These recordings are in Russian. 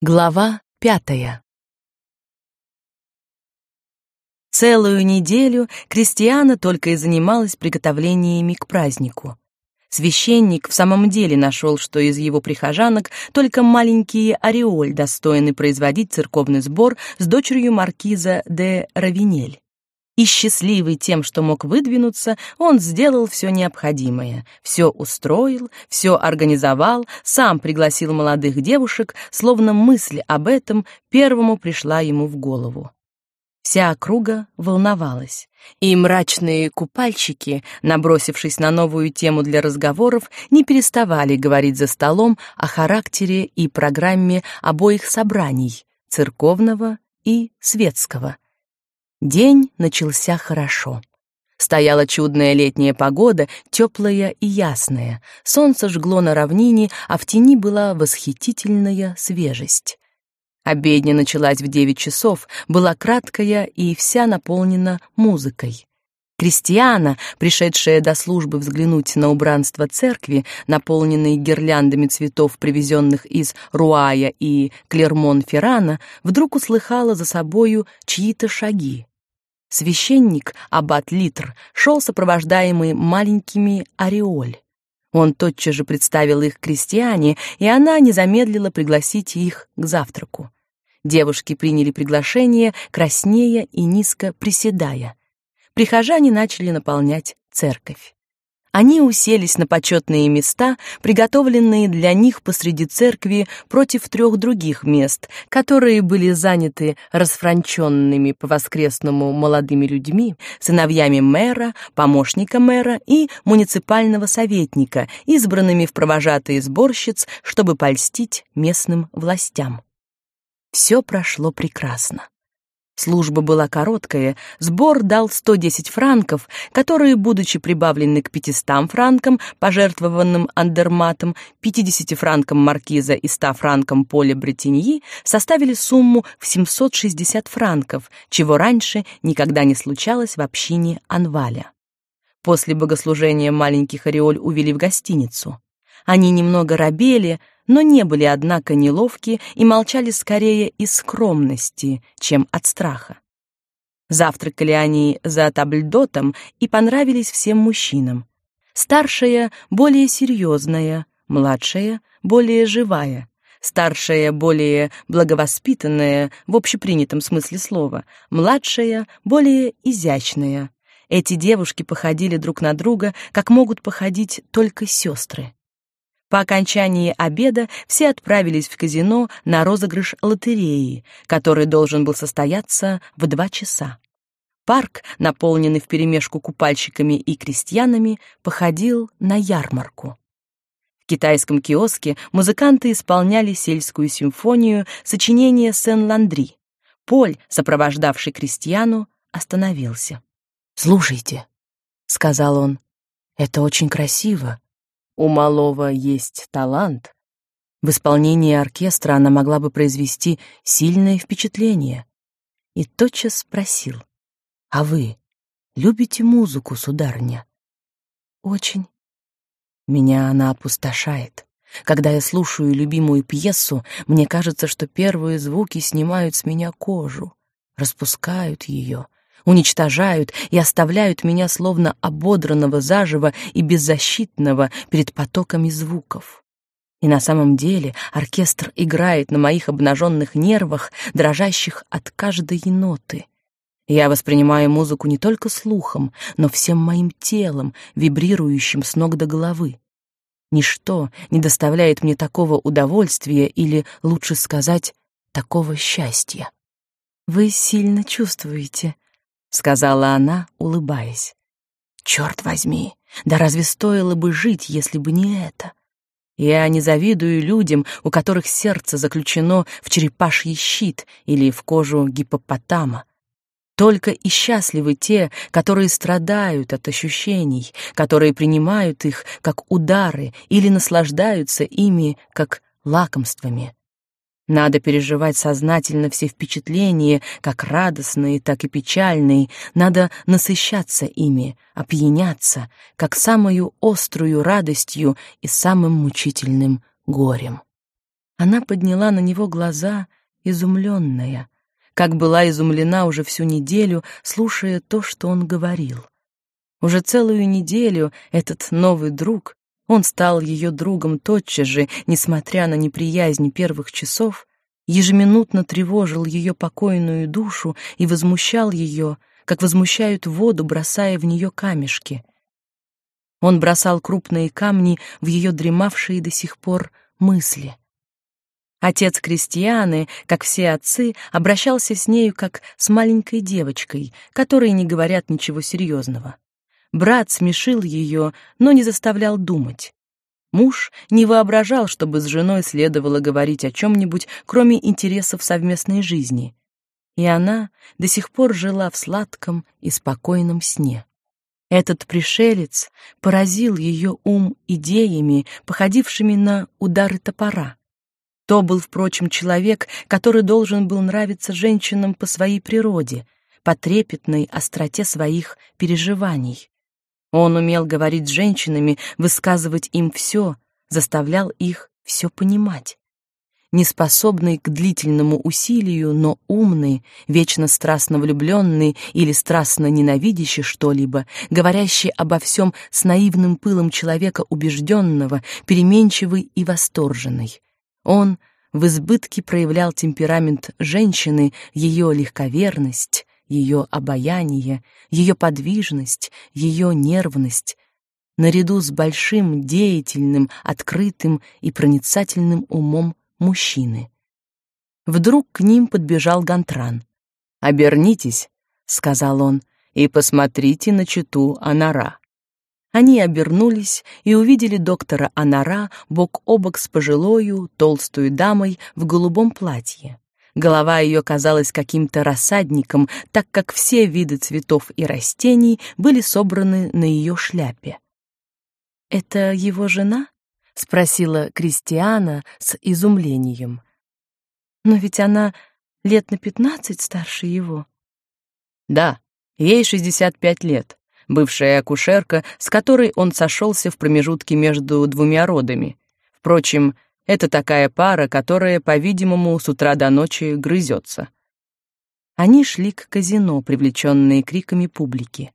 Глава пятая Целую неделю Кристиана только и занималась приготовлениями к празднику. Священник в самом деле нашел, что из его прихожанок только маленький Ореоль достойны производить церковный сбор с дочерью маркиза де Равинель. И счастливый тем, что мог выдвинуться, он сделал все необходимое, все устроил, все организовал, сам пригласил молодых девушек, словно мысль об этом первому пришла ему в голову. Вся округа волновалась, и мрачные купальщики, набросившись на новую тему для разговоров, не переставали говорить за столом о характере и программе обоих собраний, церковного и светского — День начался хорошо. Стояла чудная летняя погода, теплая и ясная. Солнце жгло на равнине, а в тени была восхитительная свежесть. Обедня началась в девять часов, была краткая и вся наполнена музыкой. Крестьяна, пришедшая до службы взглянуть на убранство церкви, наполненные гирляндами цветов, привезенных из Руая и Клермон-Феррана, вдруг услыхала за собою чьи-то шаги. Священник, аббат Литр, шел сопровождаемый маленькими ореоль. Он тотчас же представил их крестьяне, и она не замедлила пригласить их к завтраку. Девушки приняли приглашение, краснея и низко приседая. Прихожане начали наполнять церковь. Они уселись на почетные места, приготовленные для них посреди церкви против трех других мест, которые были заняты расфранченными по воскресному молодыми людьми, сыновьями мэра, помощника мэра и муниципального советника, избранными в провожатые сборщиц, чтобы польстить местным властям. Все прошло прекрасно. Служба была короткая, сбор дал 110 франков, которые, будучи прибавлены к 500 франкам, пожертвованным Андерматом, 50 франкам маркиза и 100 франкам Поля Бретеньи, составили сумму в 760 франков, чего раньше никогда не случалось в общине Анваля. После богослужения маленьких ореоль увели в гостиницу. Они немного робели, но не были, однако, неловки и молчали скорее из скромности, чем от страха. Завтракали они за табльдотом и понравились всем мужчинам. Старшая более серьезная, младшая более живая, старшая более благовоспитанная в общепринятом смысле слова, младшая более изящная. Эти девушки походили друг на друга, как могут походить только сестры. По окончании обеда все отправились в казино на розыгрыш лотереи, который должен был состояться в два часа. Парк, наполненный вперемешку купальщиками и крестьянами, походил на ярмарку. В китайском киоске музыканты исполняли сельскую симфонию сочинения Сен-Ландри. Поль, сопровождавший крестьяну, остановился. «Слушайте», — сказал он, — «это очень красиво, у малого есть талант. В исполнении оркестра она могла бы произвести сильное впечатление. И тотчас спросил, «А вы любите музыку, сударыня?» «Очень. Меня она опустошает. Когда я слушаю любимую пьесу, мне кажется, что первые звуки снимают с меня кожу, распускают ее, уничтожают и оставляют меня словно ободранного заживо и беззащитного перед потоками звуков. И на самом деле оркестр играет на моих обнаженных нервах, дрожащих от каждой ноты. Я воспринимаю музыку не только слухом, но всем моим телом, вибрирующим с ног до головы. Ничто не доставляет мне такого удовольствия или, лучше сказать, такого счастья. Вы сильно чувствуете, — сказала она, улыбаясь. «Черт возьми, да разве стоило бы жить, если бы не это? Я не завидую людям, у которых сердце заключено в черепаший щит или в кожу гипопотама. Только и счастливы те, которые страдают от ощущений, которые принимают их как удары или наслаждаются ими как лакомствами. Надо переживать сознательно все впечатления, как радостные, так и печальные. Надо насыщаться ими, опьяняться, как самую острую радостью и самым мучительным горем. Она подняла на него глаза, изумленная, как была изумлена уже всю неделю, слушая то, что он говорил. Уже целую неделю этот новый друг, он стал ее другом тотчас же, несмотря на неприязнь первых часов, ежеминутно тревожил ее покойную душу и возмущал ее, как возмущают воду, бросая в нее камешки. Он бросал крупные камни в ее дремавшие до сих пор мысли. Отец Кристианы, как все отцы, обращался с нею как с маленькой девочкой, которой не говорят ничего серьезного. Брат смешил ее, но не заставлял думать. Муж не воображал, чтобы с женой следовало говорить о чем-нибудь, кроме интересов совместной жизни. И она до сих пор жила в сладком и спокойном сне. Этот пришелец поразил ее ум идеями, походившими на удары топора. То был, впрочем, человек, который должен был нравиться женщинам по своей природе, по трепетной остроте своих переживаний. Он умел говорить с женщинами, высказывать им все, заставлял их все понимать. Неспособный к длительному усилию, но умный, вечно страстно влюбленный или страстно ненавидящий что-либо, говорящий обо всем с наивным пылом человека убежденного, переменчивый и восторженный. Он в избытке проявлял темперамент женщины, ее легковерность, ее обаяние, ее подвижность, ее нервность, наряду с большим, деятельным, открытым и проницательным умом мужчины. Вдруг к ним подбежал Гантран. «Обернитесь», — сказал он, — «и посмотрите на читу Анара». Они обернулись и увидели доктора Анара бок о бок с пожилою, толстую дамой в голубом платье. Голова ее казалась каким-то рассадником, так как все виды цветов и растений были собраны на ее шляпе. «Это его жена?» — спросила Кристиана с изумлением. «Но ведь она лет на пятнадцать старше его». «Да, ей шестьдесят пять лет, бывшая акушерка, с которой он сошелся в промежутке между двумя родами. Впрочем, это такая пара, которая, по-видимому, с утра до ночи грызется. Они шли к казино, привлеченные криками публики.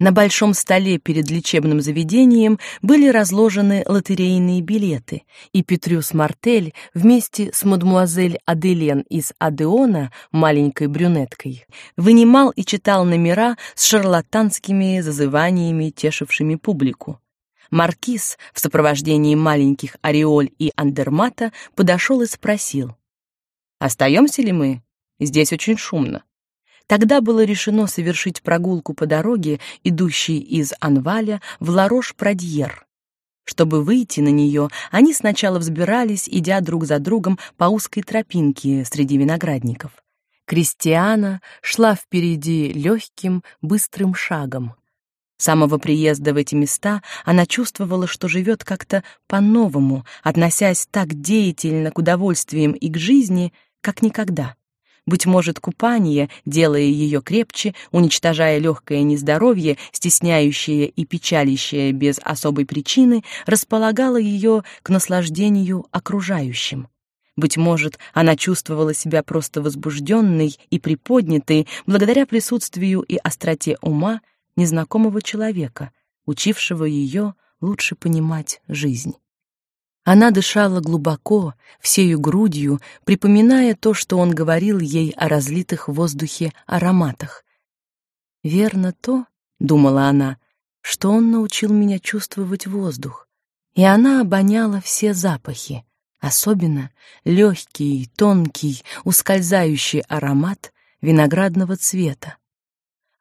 На большом столе перед лечебным заведением были разложены лотерейные билеты, и Петрюс Мартель вместе с мадмуазель Аделен из Адеона, маленькой брюнеткой, вынимал и читал номера с шарлатанскими зазываниями, тешившими публику. Маркиз в сопровождении маленьких Ореоль и Андермата подошел и спросил. «Остаемся ли мы? Здесь очень шумно». Тогда было решено совершить прогулку по дороге, идущей из Анваля в Ларош-Прадьер. Чтобы выйти на нее, они сначала взбирались, идя друг за другом по узкой тропинке среди виноградников. Кристиана шла впереди легким, быстрым шагом. Самого приезда в эти места она чувствовала, что живет как-то по-новому, относясь так деятельно к удовольствиям и к жизни, как никогда. Быть может, купание, делая ее крепче, уничтожая легкое нездоровье, стесняющее и печалящее без особой причины, располагало ее к наслаждению окружающим. Быть может, она чувствовала себя просто возбужденной и приподнятой благодаря присутствию и остроте ума, незнакомого человека, учившего ее лучше понимать жизнь. Она дышала глубоко, всею грудью, припоминая то, что он говорил ей о разлитых в воздухе ароматах. «Верно то, — думала она, — что он научил меня чувствовать воздух, и она обоняла все запахи, особенно легкий, тонкий, ускользающий аромат виноградного цвета.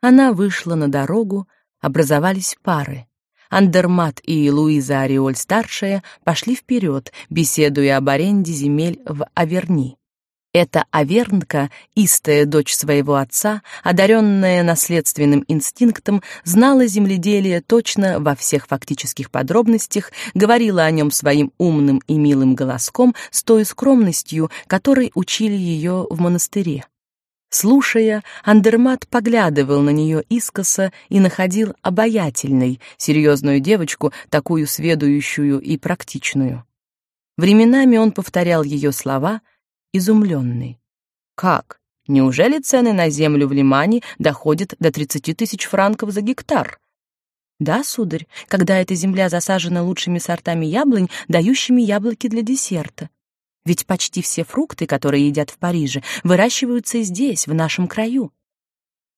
Она вышла на дорогу, образовались пары. Андермат и Луиза Ореоль-старшая пошли вперед, беседуя об аренде земель в Аверни. Эта Авернка, истая дочь своего отца, одаренная наследственным инстинктом, знала земледелие точно во всех фактических подробностях, говорила о нем своим умным и милым голоском с той скромностью, которой учили ее в монастыре. Слушая, Андермат поглядывал на нее искоса и находил обаятельной серьезную девочку, такую сведущую и практичную. Временами он повторял ее слова, изумленный. «Как? Неужели цены на землю в Лимане доходят до 30 тысяч франков за гектар?» «Да, сударь, когда эта земля засажена лучшими сортами яблонь, дающими яблоки для десерта. Ведь почти все фрукты, которые едят в Париже, выращиваются здесь, в нашем краю.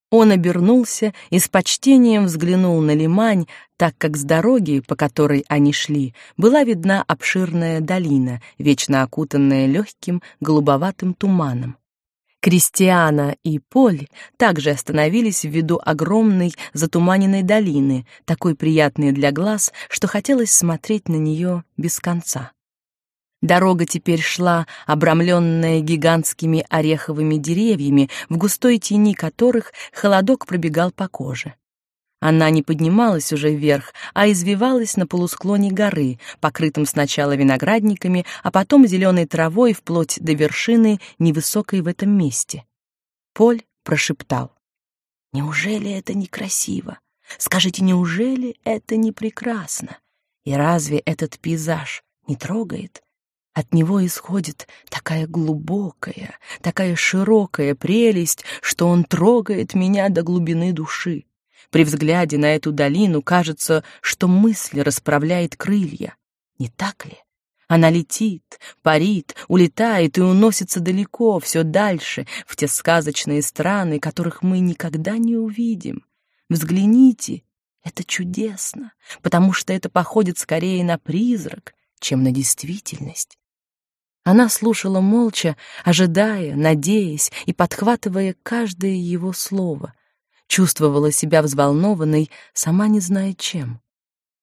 Он обернулся и с почтением взглянул на Лимань, так как с дороги, по которой они шли, была видна обширная долина, вечно окутанная легким голубоватым туманом. Кристиана и Поль также остановились в виду огромной затуманенной долины, такой приятной для глаз, что хотелось смотреть на нее без конца. Дорога теперь шла, обрамленная гигантскими ореховыми деревьями, в густой тени которых холодок пробегал по коже. Она не поднималась уже вверх, а извивалась на полусклоне горы, покрытым сначала виноградниками, а потом зеленой травой вплоть до вершины, невысокой в этом месте. Поль прошептал. «Неужели это некрасиво? Скажите, неужели это не прекрасно? И разве этот пейзаж не трогает?» От него исходит такая глубокая, такая широкая прелесть, что он трогает меня до глубины души. При взгляде на эту долину кажется, что мысль расправляет крылья. Не так ли? Она летит, парит, улетает и уносится далеко, все дальше, в те сказочные страны, которых мы никогда не увидим. Взгляните, это чудесно, потому что это походит скорее на призрак, чем на действительность. Она слушала молча, ожидая, надеясь и подхватывая каждое его слово. Чувствовала себя взволнованной, сама не зная чем.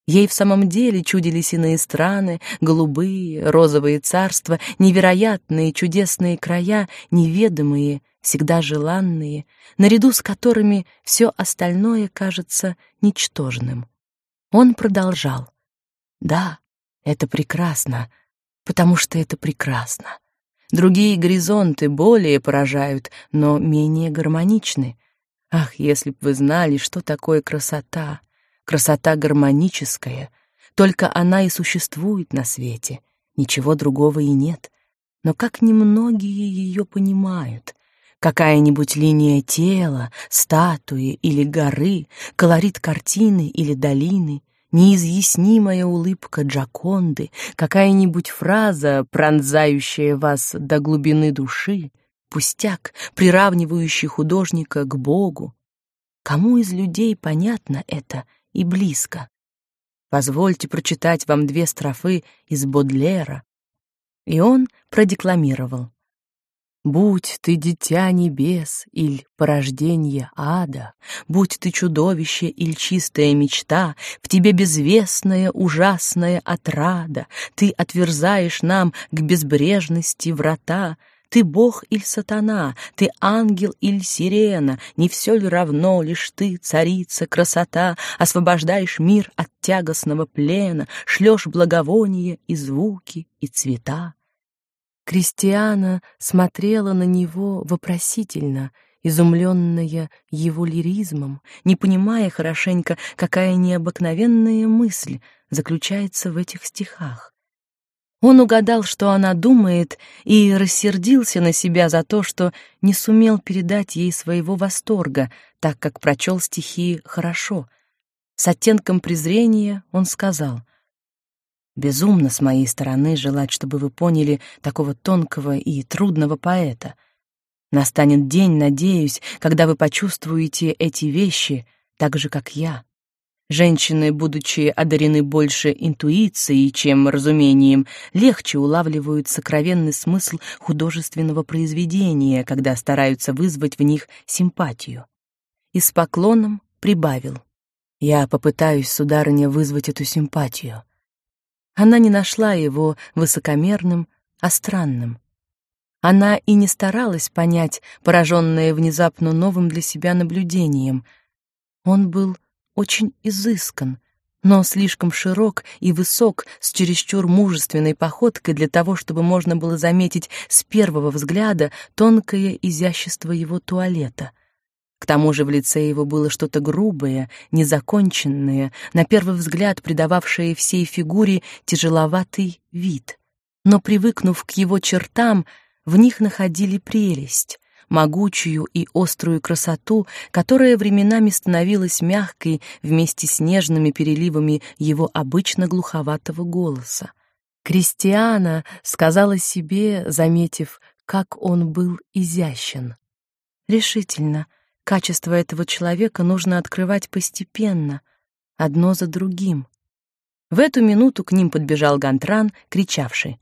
Ей в самом деле чудились иные страны, голубые, розовые царства, невероятные, чудесные края, неведомые, всегда желанные, наряду с которыми все остальное кажется ничтожным. Он продолжал. «Да, это прекрасно, потому что это прекрасно. Другие горизонты более поражают, но менее гармоничны. Ах, если б вы знали, что такое красота, красота гармоническая, только она и существует на свете, ничего другого и нет. Но как немногие ее понимают. Какая-нибудь линия тела, статуи или горы, колорит картины или долины — неизъяснимая улыбка Джаконды, какая-нибудь фраза, пронзающая вас до глубины души, пустяк, приравнивающий художника к Богу. Кому из людей понятно это и близко? Позвольте прочитать вам две строфы из Бодлера. И он продекламировал. Будь ты дитя небес или порождение ада, Будь ты чудовище или чистая мечта, В тебе безвестная ужасная отрада, Ты отверзаешь нам к безбрежности врата, ты бог или сатана, ты ангел или сирена, Не все ли равно, лишь ты, царица, красота, Освобождаешь мир от тягостного плена, Шлешь благовоние и звуки, и цвета. Кристиана смотрела на него вопросительно, изумленная его лиризмом, не понимая хорошенько, какая необыкновенная мысль заключается в этих стихах. Он угадал, что она думает, и рассердился на себя за то, что не сумел передать ей своего восторга, так как прочел стихи хорошо. С оттенком презрения он сказал — Безумно с моей стороны желать, чтобы вы поняли такого тонкого и трудного поэта. Настанет день, надеюсь, когда вы почувствуете эти вещи так же, как я. Женщины, будучи одарены больше интуицией, чем разумением, легче улавливают сокровенный смысл художественного произведения, когда стараются вызвать в них симпатию. И с поклоном прибавил. «Я попытаюсь, сударыня, вызвать эту симпатию. Она не нашла его высокомерным, а странным. Она и не старалась понять, пораженная внезапно новым для себя наблюдением. Он был очень изыскан, но слишком широк и высок, с чересчур мужественной походкой для того, чтобы можно было заметить с первого взгляда тонкое изящество его туалета. К тому же в лице его было что-то грубое, незаконченное, на первый взгляд придававшее всей фигуре тяжеловатый вид. но, привыкнув к его чертам, в них находили прелесть, могучую и острую красоту, которая временами становилась мягкой вместе с нежными переливами его обычно глуховатого голоса. Кристиана сказала себе, заметив, как он был изящен. Решительно, качество этого человека нужно открывать постепенно, одно за другим. В эту минуту к ним подбежал Гантран, кричавший: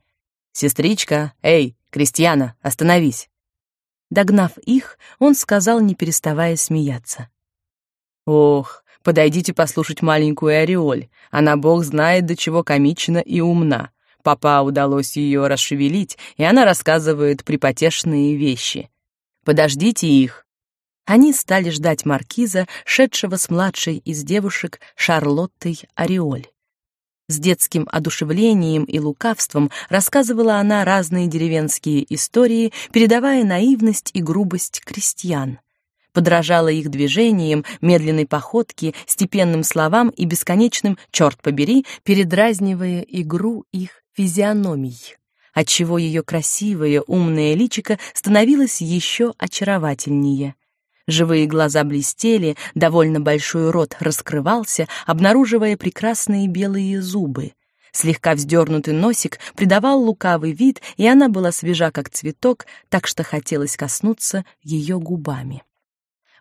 "Сестричка, эй, Кристиана, остановись!" Догнав их, он сказал, не переставая смеяться: "Ох, подойдите послушать маленькую Ореоль. Она бог знает до чего комична и умна. Папа удалось ее расшевелить, и она рассказывает припотешные вещи. Подождите их. Они стали ждать маркиза, шедшего с младшей из девушек Шарлоттой Ореоль. С детским одушевлением и лукавством рассказывала она разные деревенские истории, передавая наивность и грубость крестьян. Подражала их движениям, медленной походке, степенным словам и бесконечным «черт побери», передразнивая игру их физиономий, отчего ее красивое, умное личико становилось еще очаровательнее. Живые глаза блестели, довольно большой рот раскрывался, обнаруживая прекрасные белые зубы. Слегка вздернутый носик придавал лукавый вид, и она была свежа, как цветок, так что хотелось коснуться ее губами.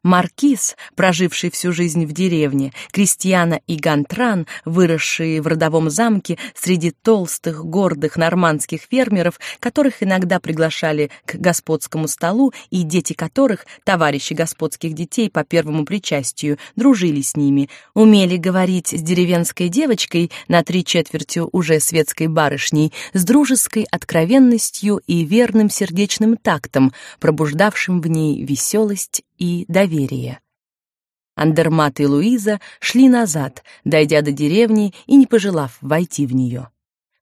Маркиз, проживший всю жизнь в деревне, Кристиана и Гантран, выросшие в родовом замке среди толстых, гордых нормандских фермеров, которых иногда приглашали к господскому столу и дети которых, товарищи господских детей по первому причастию, дружили с ними, умели говорить с деревенской девочкой на три четверти уже светской барышней, с дружеской откровенностью и верным сердечным тактом, пробуждавшим в ней веселость и доверие. Андермат и Луиза шли назад, дойдя до деревни и не пожелав войти в нее.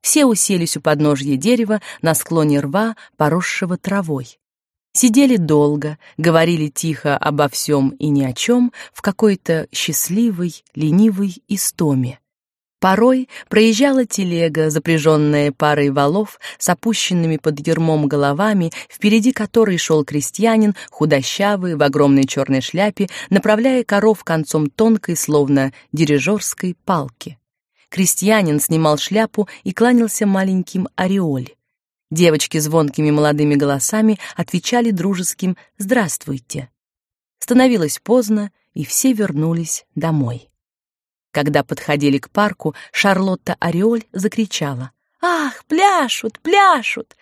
Все уселись у подножья дерева на склоне рва, поросшего травой. Сидели долго, говорили тихо обо всем и ни о чем в какой-то счастливой, ленивой истоме. Порой проезжала телега, запряженная парой валов с опущенными под ермом головами, впереди которой шел крестьянин, худощавый, в огромной черной шляпе, направляя коров концом тонкой, словно дирижерской палки. Крестьянин снимал шляпу и кланялся маленьким ореоль. Девочки звонкими молодыми голосами отвечали дружеским «Здравствуйте». Становилось поздно, и все вернулись домой. Когда подходили к парку, Шарлотта Ореоль закричала: "Ах, пляшут, пляшут!"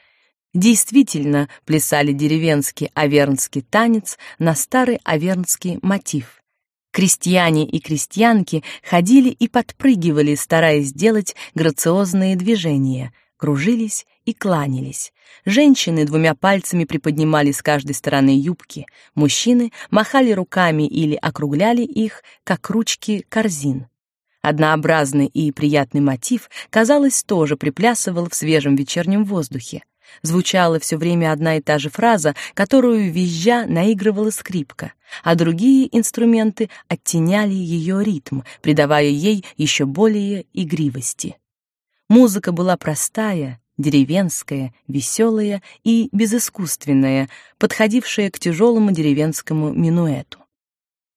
Действительно, плясали деревенский авернский танец на старый авернский мотив. Крестьяне и крестьянки ходили и подпрыгивали, стараясь сделать грациозные движения, кружились и кланялись. Женщины двумя пальцами приподнимали с каждой стороны юбки, мужчины махали руками или округляли их, как ручки корзин. Однообразный и приятный мотив, казалось, тоже приплясывал в свежем вечернем воздухе. Звучала все время одна и та же фраза, которую визжа наигрывала скрипка, а другие инструменты оттеняли ее ритм, придавая ей еще более игривости. Музыка была простая, деревенская, веселая и безыскусственная, подходившая к тяжелому деревенскому минуэту.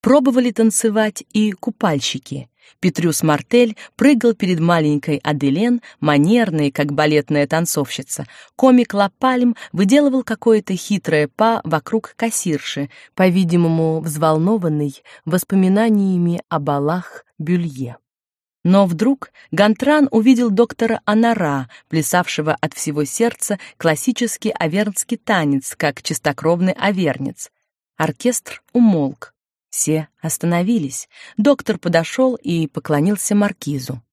Пробовали танцевать и купальщики, Петрюс Мартель прыгал перед маленькой Аделен, манерной, как балетная танцовщица. Комик Лапальм выделывал какое-то хитрое па вокруг кассирши, по-видимому, взволнованный воспоминаниями о балах Бюлье. Но вдруг Гантран увидел доктора Анара, плясавшего от всего сердца классический авернский танец, как чистокровный авернец. Оркестр умолк. Все остановились. Доктор подошел и поклонился маркизу.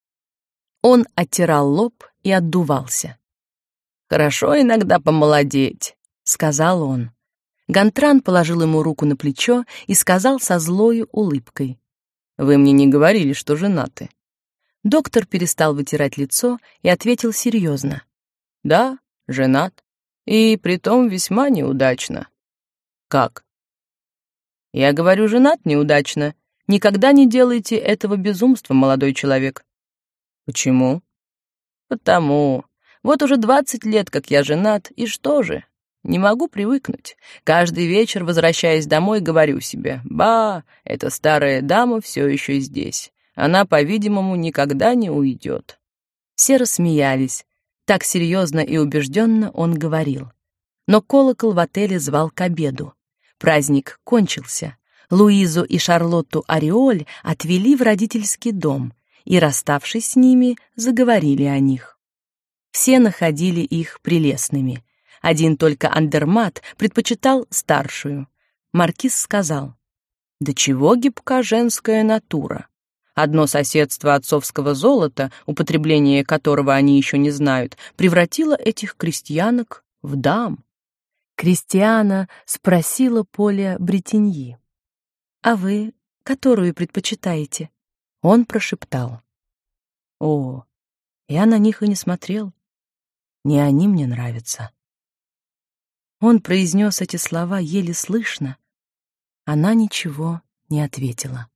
Он оттирал лоб и отдувался. «Хорошо иногда помолодеть», — сказал он. Гантран положил ему руку на плечо и сказал со злой улыбкой. «Вы мне не говорили, что женаты». Доктор перестал вытирать лицо и ответил серьезно. «Да, женат. И притом весьма неудачно». «Как?» Я говорю, женат неудачно. Никогда не делайте этого безумства, молодой человек. Почему? Потому. Вот уже двадцать лет, как я женат, и что же? Не могу привыкнуть. Каждый вечер, возвращаясь домой, говорю себе, «Ба, эта старая дама все еще здесь. Она, по-видимому, никогда не уйдет». Все рассмеялись. Так серьезно и убежденно он говорил. Но колокол в отеле звал к обеду. Праздник кончился. Луизу и Шарлотту Ореоль отвели в родительский дом и, расставшись с ними, заговорили о них. Все находили их прелестными. Один только Андермат предпочитал старшую. Маркиз сказал, «Да чего гибка женская натура? Одно соседство отцовского золота, употребление которого они еще не знают, превратило этих крестьянок в дам». Кристиана спросила Поля Бретеньи. «А вы которую предпочитаете?» Он прошептал. «О, я на них и не смотрел. Не они мне нравятся». Он произнес эти слова еле слышно. Она ничего не ответила.